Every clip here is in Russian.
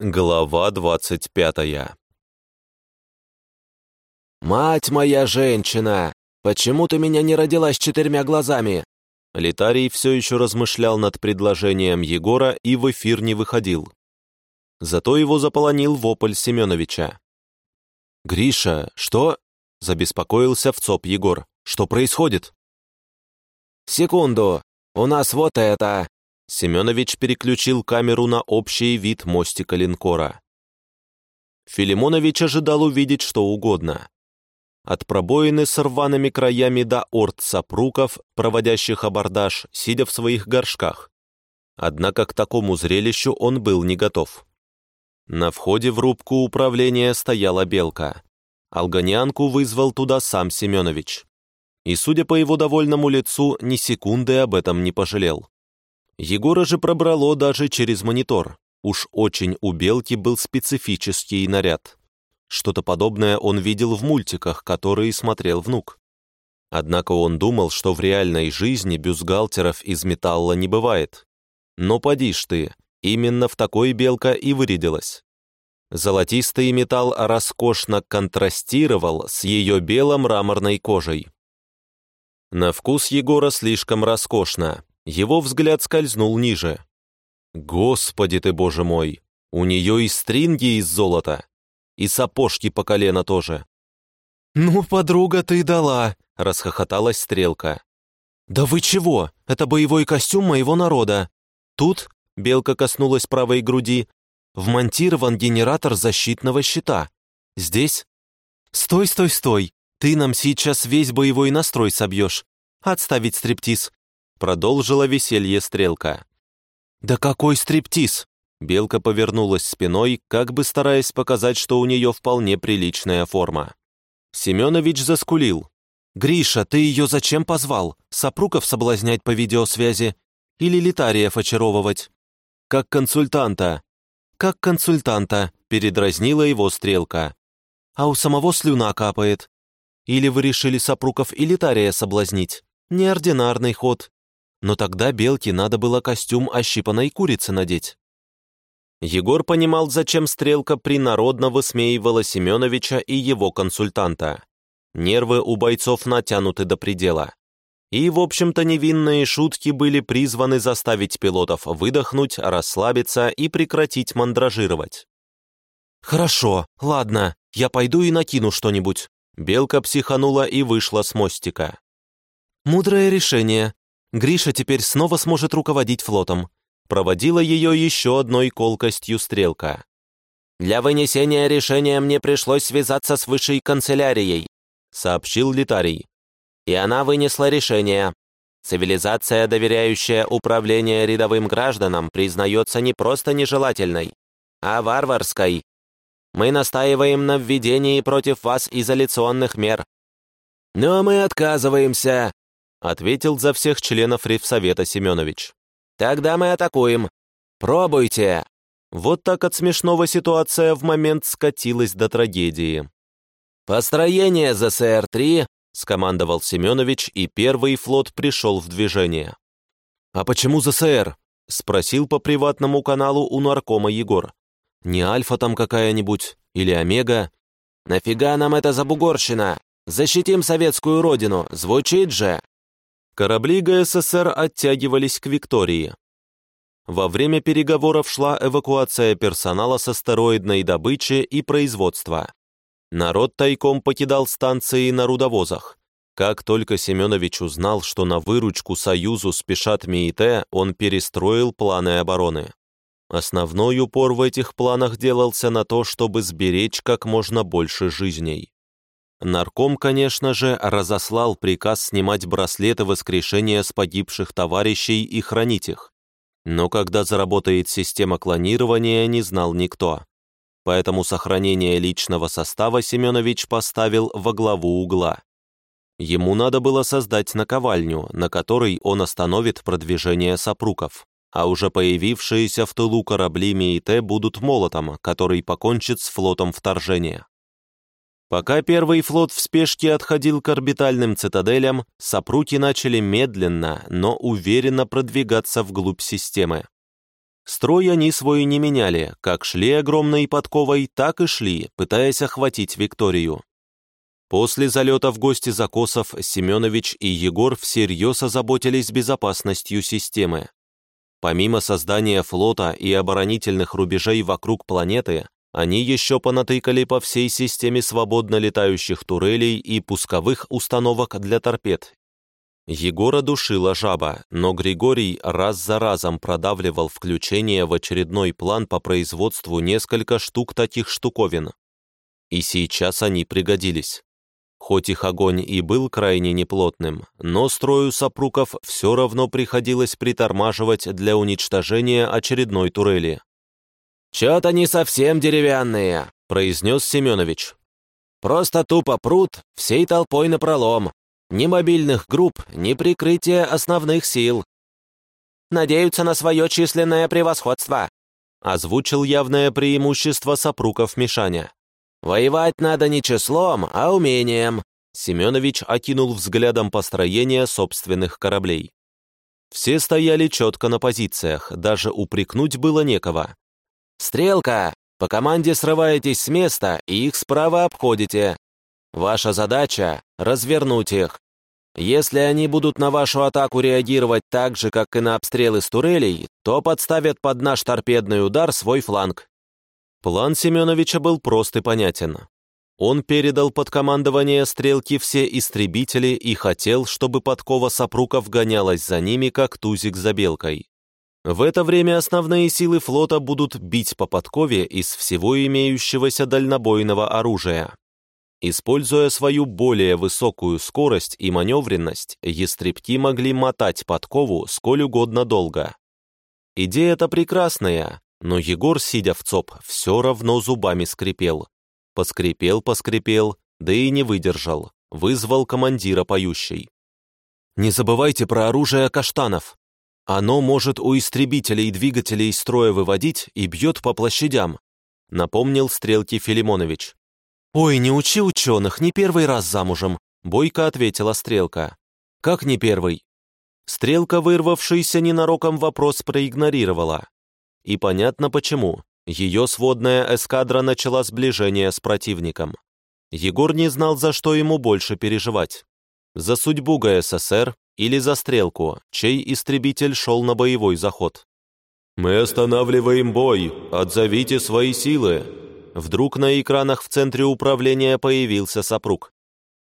Глава двадцать пятая «Мать моя женщина! Почему ты меня не родила с четырьмя глазами?» Литарий все еще размышлял над предложением Егора и в эфир не выходил. Зато его заполонил вопль Семеновича. «Гриша, что?» — забеспокоился в ЦОП Егор. «Что происходит?» «Секунду! У нас вот это!» Семенович переключил камеру на общий вид мостика линкора. Филимонович ожидал увидеть что угодно. От пробоины с рваными краями до орд сапруков, проводящих абордаж, сидя в своих горшках. Однако к такому зрелищу он был не готов. На входе в рубку управления стояла белка. Алганянку вызвал туда сам Семенович. И, судя по его довольному лицу, ни секунды об этом не пожалел. Егора же пробрало даже через монитор. Уж очень у Белки был специфический наряд. Что-то подобное он видел в мультиках, которые смотрел внук. Однако он думал, что в реальной жизни бюстгальтеров из металла не бывает. Но поди ж ты, именно в такой Белка и вырядилась. Золотистый металл роскошно контрастировал с ее бело-мраморной кожей. На вкус Егора слишком роскошно, его взгляд скользнул ниже. «Господи ты, боже мой! У нее и стринги из золота, и сапожки по колено тоже». «Ну, подруга, ты дала!» — расхохоталась Стрелка. «Да вы чего? Это боевой костюм моего народа. Тут, — Белка коснулась правой груди, — вмонтирован генератор защитного щита. Здесь... Стой, стой, стой! Ты нам сейчас весь боевой настрой собьешь. Отставить стриптиз. Продолжила веселье стрелка. «Да какой стриптиз!» Белка повернулась спиной, как бы стараясь показать, что у нее вполне приличная форма. Семенович заскулил. «Гриша, ты ее зачем позвал? Сапруков соблазнять по видеосвязи? Или Литариев очаровывать?» «Как консультанта». «Как консультанта», — передразнила его стрелка. «А у самого слюна капает. Или вы решили Сапруков и Литария соблазнить? Неординарный ход но тогда Белке надо было костюм ощипанной курицы надеть. Егор понимал, зачем Стрелка принародно высмеивала Семеновича и его консультанта. Нервы у бойцов натянуты до предела. И, в общем-то, невинные шутки были призваны заставить пилотов выдохнуть, расслабиться и прекратить мандражировать. «Хорошо, ладно, я пойду и накину что-нибудь». Белка психанула и вышла с мостика. «Мудрое решение. Гриша теперь снова сможет руководить флотом. Проводила ее еще одной колкостью стрелка. «Для вынесения решения мне пришлось связаться с высшей канцелярией», сообщил Литарий. «И она вынесла решение. Цивилизация, доверяющая управление рядовым гражданам, признается не просто нежелательной, а варварской. Мы настаиваем на введении против вас изоляционных мер». «Но мы отказываемся», ответил за всех членов Ревсовета Семенович. «Тогда мы атакуем. Пробуйте!» Вот так от смешного ситуация в момент скатилась до трагедии. «Построение ЗСР-3», — скомандовал Семенович, и первый флот пришел в движение. «А почему ЗСР?» — спросил по приватному каналу у наркома Егор. «Не Альфа там какая-нибудь? Или Омега?» «Нафига нам эта забугорщина? Защитим советскую родину, звучит же!» Корабли ГССР оттягивались к Виктории. Во время переговоров шла эвакуация персонала с астероидной добычи и производства. Народ тайком покидал станции на рудовозах. Как только Семенович узнал, что на выручку Союзу спешат МИИТ, он перестроил планы обороны. Основной упор в этих планах делался на то, чтобы сберечь как можно больше жизней. Нарком, конечно же, разослал приказ снимать браслеты воскрешения с погибших товарищей и хранить их. Но когда заработает система клонирования, не знал никто. Поэтому сохранение личного состава Семенович поставил во главу угла. Ему надо было создать наковальню, на которой он остановит продвижение сопруков, а уже появившиеся в тылу корабли МИИТ будут молотом, который покончит с флотом вторжения. Пока первый флот в спешке отходил к орбитальным цитаделям, сопруки начали медленно, но уверенно продвигаться вглубь системы. Строй они свой не меняли, как шли огромной подковой, так и шли, пытаясь охватить Викторию. После залета в гости Закосов Семенович и Егор всерьез озаботились безопасностью системы. Помимо создания флота и оборонительных рубежей вокруг планеты, они еще понатыкали по всей системе свободно летающих турелей и пусковых установок для торпед. Егора душила жаба, но Григорий раз за разом продавливал включение в очередной план по производству несколько штук таких штуковин. И сейчас они пригодились. Хоть их огонь и был крайне неплотным, но строю сопруков все равно приходилось притормаживать для уничтожения очередной турели. «Чё-то не совсем деревянные», — произнес Семенович. «Просто тупо прут всей толпой напролом. Ни мобильных групп, ни прикрытия основных сил. Надеются на свое численное превосходство», — озвучил явное преимущество сопруков Мишаня. «Воевать надо не числом, а умением», — Семенович окинул взглядом построение собственных кораблей. Все стояли четко на позициях, даже упрекнуть было некого. «Стрелка, по команде срываетесь с места и их справа обходите. Ваша задача — развернуть их. Если они будут на вашу атаку реагировать так же, как и на обстрелы с турелей, то подставят под наш торпедный удар свой фланг». План Семеновича был прост и понятен. Он передал под командование стрелки все истребители и хотел, чтобы подкова сопруков гонялась за ними, как тузик за белкой. В это время основные силы флота будут бить по подкове из всего имеющегося дальнобойного оружия. Используя свою более высокую скорость и маневренность, ястребки могли мотать подкову сколь угодно долго. Идея-то прекрасная, но Егор, сидя в ЦОП, все равно зубами скрипел. Поскрипел, поскрипел, да и не выдержал, вызвал командира поющей. «Не забывайте про оружие каштанов», оно может у истребителей двигателей строя выводить и бьет по площадям», напомнил Стрелки Филимонович. «Ой, не учи ученых, не первый раз замужем», бойко ответила Стрелка. «Как не первый?» Стрелка, вырвавшийся ненароком вопрос, проигнорировала. И понятно почему. Ее сводная эскадра начала сближение с противником. Егор не знал, за что ему больше переживать. За судьбу ГССР или за стрелку, чей истребитель шел на боевой заход. «Мы останавливаем бой! Отзовите свои силы!» Вдруг на экранах в центре управления появился сопруг.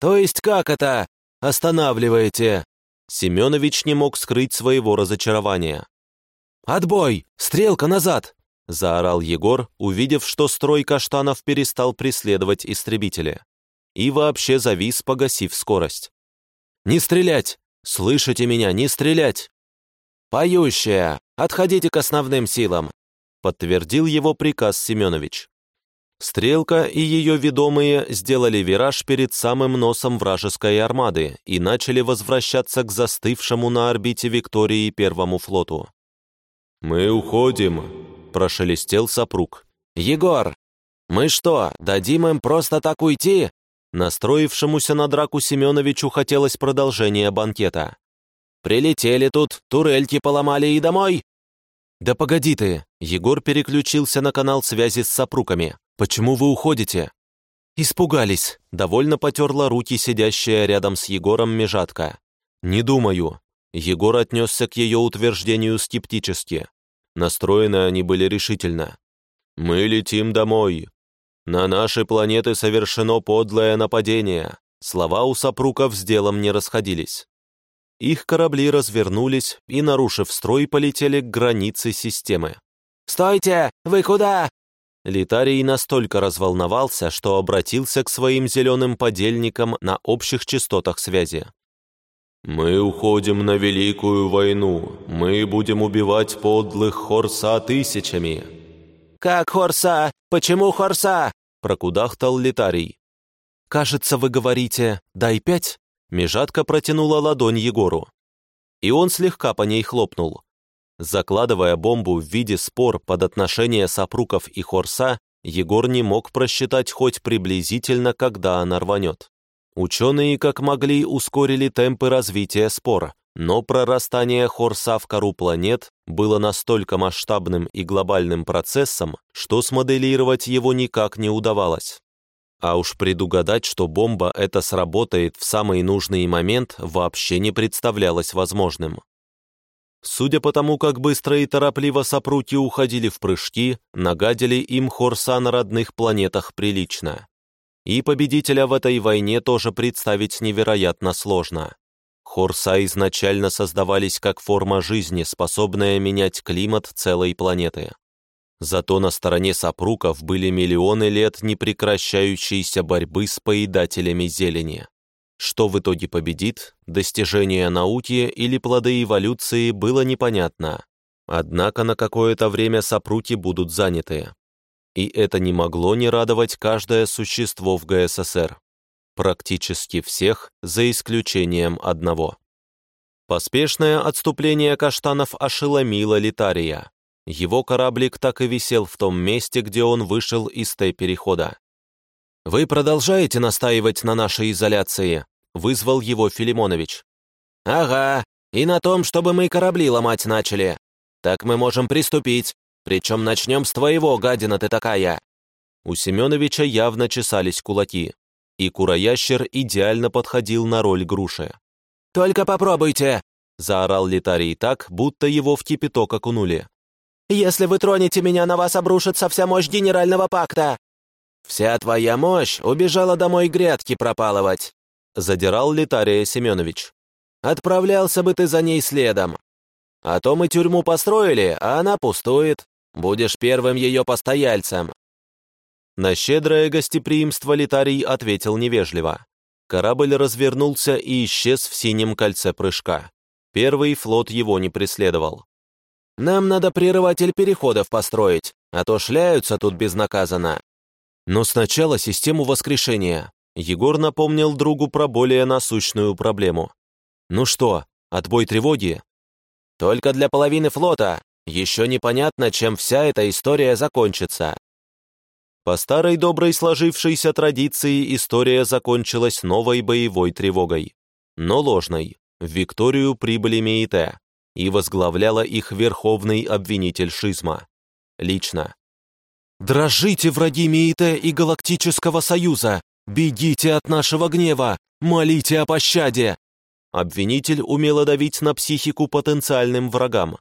«То есть как это? Останавливаете?» Семенович не мог скрыть своего разочарования. «Отбой! Стрелка назад!» — заорал Егор, увидев, что строй каштанов перестал преследовать истребители. И вообще завис, погасив скорость. «Не стрелять! Слышите меня, не стрелять!» «Поющая! Отходите к основным силам!» подтвердил его приказ Семенович. Стрелка и ее ведомые сделали вираж перед самым носом вражеской армады и начали возвращаться к застывшему на орбите Виктории Первому флоту. «Мы уходим», — прошелестел сопруг. «Егор, мы что, дадим им просто так уйти?» Настроившемуся на драку Семеновичу хотелось продолжения банкета. «Прилетели тут, турельки поломали и домой?» «Да погоди ты!» Егор переключился на канал связи с сопруками. «Почему вы уходите?» «Испугались», — довольно потерла руки сидящая рядом с Егором межатка. «Не думаю». Егор отнесся к ее утверждению скептически. Настроены они были решительно. «Мы летим домой. «На нашей планеты совершено подлое нападение». Слова у сопруков с делом не расходились. Их корабли развернулись и, нарушив строй, полетели к границе системы. «Стойте! Вы куда?» Литарий настолько разволновался, что обратился к своим зеленым подельникам на общих частотах связи. «Мы уходим на Великую войну. Мы будем убивать подлых Хорса тысячами». «Как Хорса? Почему Хорса?» Прокудахтал Литарий. «Кажется, вы говорите «дай пять»?» Межатка протянула ладонь Егору. И он слегка по ней хлопнул. Закладывая бомбу в виде спор под отношения сопруков и Хорса, Егор не мог просчитать хоть приблизительно, когда она рванет. Ученые, как могли, ускорили темпы развития спор, но прорастание Хорса в кору планет было настолько масштабным и глобальным процессом, что смоделировать его никак не удавалось. А уж предугадать, что бомба эта сработает в самый нужный момент, вообще не представлялось возможным. Судя по тому, как быстро и торопливо сопруки уходили в прыжки, нагадили им Хорса на родных планетах прилично. И победителя в этой войне тоже представить невероятно сложно. Хорса изначально создавались как форма жизни, способная менять климат целой планеты. Зато на стороне сопруков были миллионы лет непрекращающейся борьбы с поедателями зелени. Что в итоге победит, достижение науки или плоды эволюции было непонятно. Однако на какое-то время сопруки будут заняты. И это не могло не радовать каждое существо в ГССР практически всех, за исключением одного. Поспешное отступление каштанов ошеломило Литария. Его кораблик так и висел в том месте, где он вышел из Т-перехода. «Вы продолжаете настаивать на нашей изоляции?» — вызвал его Филимонович. «Ага, и на том, чтобы мы корабли ломать начали. Так мы можем приступить, причем начнем с твоего, гадина ты такая». У Семеновича явно чесались кулаки и куроящер идеально подходил на роль груши. «Только попробуйте!» — заорал Литарий так, будто его в кипяток окунули. «Если вы тронете меня, на вас обрушится вся мощь генерального пакта!» «Вся твоя мощь убежала домой грядки пропалывать!» — задирал Литария Семенович. «Отправлялся бы ты за ней следом. А то мы тюрьму построили, а она пустует. Будешь первым ее постояльцем. На щедрое гостеприимство Литарий ответил невежливо. Корабль развернулся и исчез в синем кольце прыжка. Первый флот его не преследовал. «Нам надо прерыватель переходов построить, а то шляются тут безнаказанно». Но сначала систему воскрешения. Егор напомнил другу про более насущную проблему. «Ну что, отбой тревоги?» «Только для половины флота. Еще непонятно, чем вся эта история закончится. По старой доброй сложившейся традиции история закончилась новой боевой тревогой. Но ложной. В Викторию прибыли Меите, и возглавляла их верховный обвинитель Шизма. Лично. «Дрожите, враги Меите и Галактического Союза! Бегите от нашего гнева! Молите о пощаде!» Обвинитель умело давить на психику потенциальным врагам,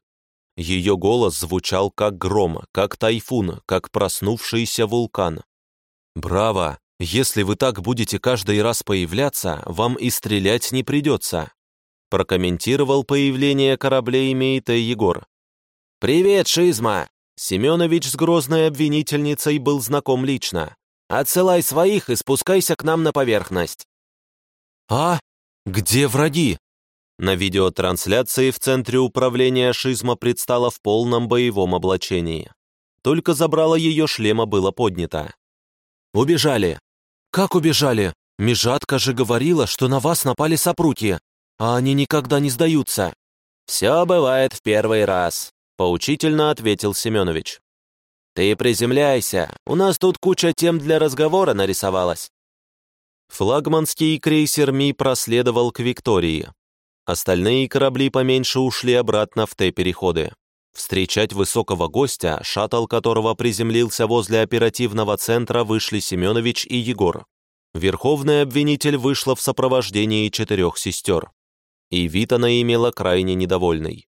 ее голос звучал как гром, как тайфун, как проснувшийся вулкан. «Браво! Если вы так будете каждый раз появляться, вам и стрелять не придется», прокомментировал появление кораблей Мейта Егор. «Привет, Шизма!» Семенович с грозной обвинительницей был знаком лично. «Отсылай своих и спускайся к нам на поверхность». «А? Где враги?» На видеотрансляции в центре управления Шизма предстала в полном боевом облачении. Только забрало ее шлема было поднято. «Убежали!» «Как убежали? Межатка же говорила, что на вас напали сопруки, а они никогда не сдаются». «Все бывает в первый раз», — поучительно ответил Семенович. «Ты приземляйся, у нас тут куча тем для разговора нарисовалась». Флагманский крейсер Ми проследовал к Виктории, Остальные корабли поменьше ушли обратно в Т-переходы. Встречать высокого гостя, шаттл которого приземлился возле оперативного центра, вышли Семенович и Егор. Верховный обвинитель вышла в сопровождении четырех сестер. И вид она имела крайне недовольный.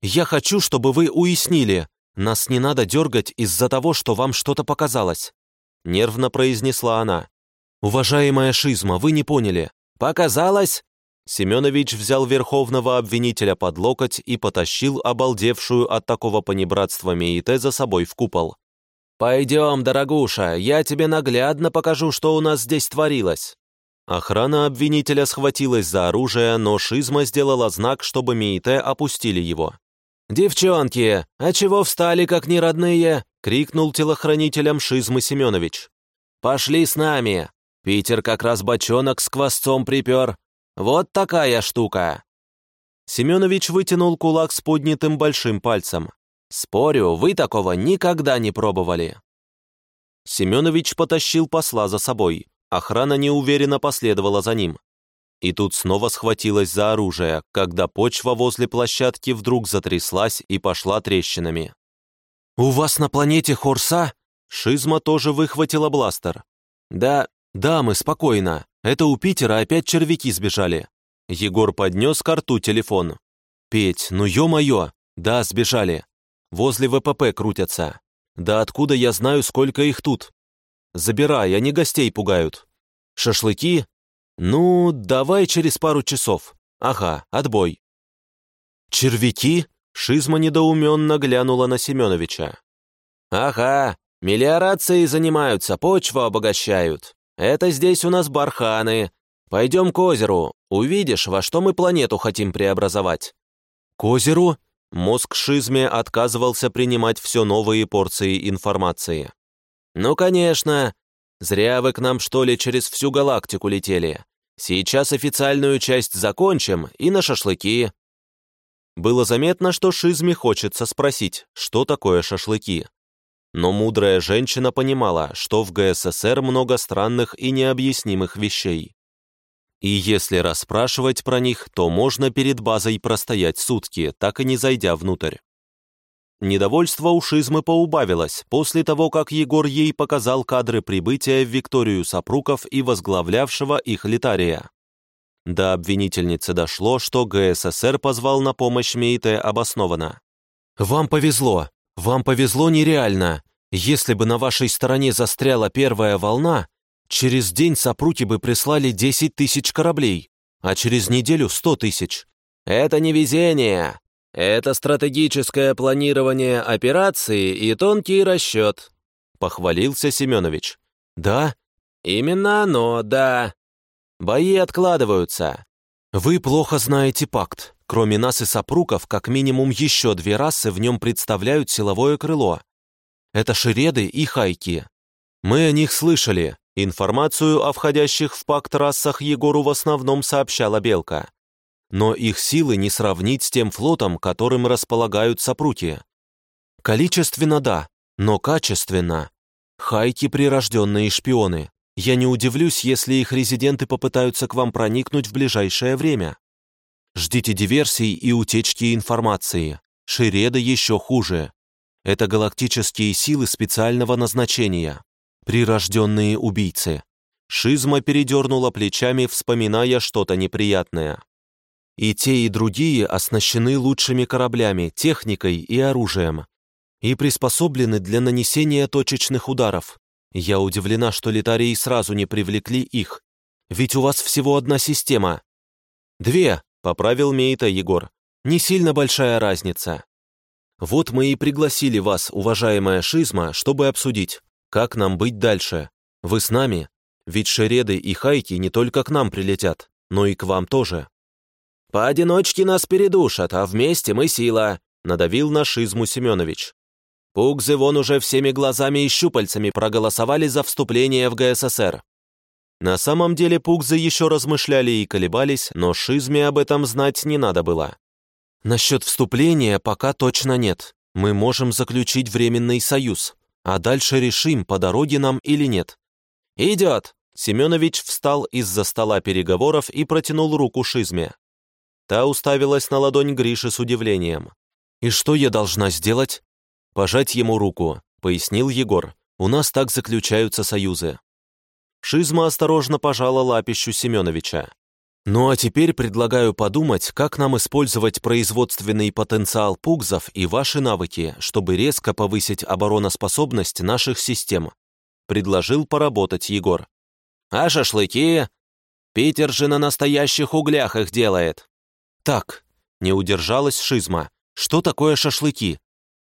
«Я хочу, чтобы вы уяснили, нас не надо дергать из-за того, что вам что-то показалось», нервно произнесла она. «Уважаемая Шизма, вы не поняли. Показалось? Семенович взял верховного обвинителя под локоть и потащил обалдевшую от такого понебратства Меите за собой в купол. «Пойдем, дорогуша, я тебе наглядно покажу, что у нас здесь творилось». Охрана обвинителя схватилась за оружие, но Шизма сделала знак, чтобы Меите опустили его. «Девчонки, а чего встали, как неродные?» — крикнул телохранителям Шизмы Семенович. «Пошли с нами. Питер как раз бочонок с квасцом припер, вот такая штука!» Семенович вытянул кулак с поднятым большим пальцем. «Спорю, вы такого никогда не пробовали!» Семенович потащил посла за собой. Охрана неуверенно последовала за ним. И тут снова схватилась за оружие, когда почва возле площадки вдруг затряслась и пошла трещинами. «У вас на планете Хорса?» Шизма тоже выхватила бластер. «Да, да, мы спокойно. Это у Питера опять червяки сбежали». Егор поднес к рту телефон. «Петь, ну ё-моё! Да, сбежали. Возле ВПП крутятся. Да откуда я знаю, сколько их тут? Забирай, они гостей пугают. Шашлыки? Ну, давай через пару часов. Ага, отбой. Червяки? Шизма недоуменно глянула на Семеновича. Ага, мелиорацией занимаются, почву обогащают. Это здесь у нас барханы. Пойдем к озеру, увидишь, во что мы планету хотим преобразовать. К озеру? Мозг Шизме отказывался принимать все новые порции информации. «Ну, конечно. Зря вы к нам, что ли, через всю галактику летели. Сейчас официальную часть закончим и на шашлыки». Было заметно, что Шизме хочется спросить, что такое шашлыки. Но мудрая женщина понимала, что в ГССР много странных и необъяснимых вещей. И если расспрашивать про них, то можно перед базой простоять сутки, так и не зайдя внутрь. Недовольство у Шизмы поубавилось после того, как Егор ей показал кадры прибытия в Викторию Сапруков и возглавлявшего их литария. До обвинительницы дошло, что ГССР позвал на помощь Мейте обоснованно. «Вам повезло! Вам повезло нереально! Если бы на вашей стороне застряла первая волна, Через день сопруки бы прислали 10 тысяч кораблей, а через неделю 100 тысяч. Это не везение. Это стратегическое планирование операции и тонкий расчет. Похвалился Семенович. Да? Именно оно, да. Бои откладываются. Вы плохо знаете пакт. Кроме нас и сопруков, как минимум еще две расы в нем представляют силовое крыло. Это шереды и хайки. Мы о них слышали, Информацию о входящих в пакт расах Егору в основном сообщала Белка. Но их силы не сравнить с тем флотом, которым располагают сопруки. Количественно да, но качественно. Хайки — прирожденные шпионы. Я не удивлюсь, если их резиденты попытаются к вам проникнуть в ближайшее время. Ждите диверсий и утечки информации. Шереда еще хуже. Это галактические силы специального назначения. Прирожденные убийцы. Шизма передернула плечами, вспоминая что-то неприятное. И те, и другие оснащены лучшими кораблями, техникой и оружием. И приспособлены для нанесения точечных ударов. Я удивлена, что летарии сразу не привлекли их. Ведь у вас всего одна система. Две, поправил Мейта Егор. Не сильно большая разница. Вот мы и пригласили вас, уважаемая Шизма, чтобы обсудить, как нам быть дальше? Вы с нами? Ведь шереды и хайки не только к нам прилетят, но и к вам тоже. Поодиночке нас передушат, а вместе мы сила, надавил на шизму Семенович. Пугзы вон уже всеми глазами и щупальцами проголосовали за вступление в ГССР. На самом деле пугзы еще размышляли и колебались, но шизме об этом знать не надо было. Насчет вступления пока точно нет. Мы можем заключить временный союз а дальше решим, по дороге нам или нет. «Идет!» Семенович встал из-за стола переговоров и протянул руку Шизме. Та уставилась на ладонь Гриши с удивлением. «И что я должна сделать?» «Пожать ему руку», — пояснил Егор. «У нас так заключаются союзы». Шизма осторожно пожала лапищу Семеновича. Ну а теперь предлагаю подумать, как нам использовать производственный потенциал пугзов и ваши навыки, чтобы резко повысить обороноспособность наших систем. Предложил поработать Егор. А шашлыки? Питер же на настоящих углях их делает. Так, не удержалась Шизма. Что такое шашлыки?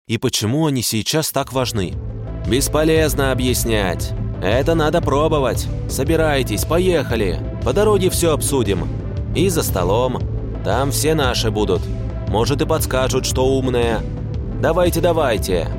И почему они сейчас так важны? Бесполезно объяснять. Это надо пробовать. Собирайтесь, поехали. По дороге все обсудим. И за столом. Там все наши будут. Может и подскажут, что умное. Давайте, давайте.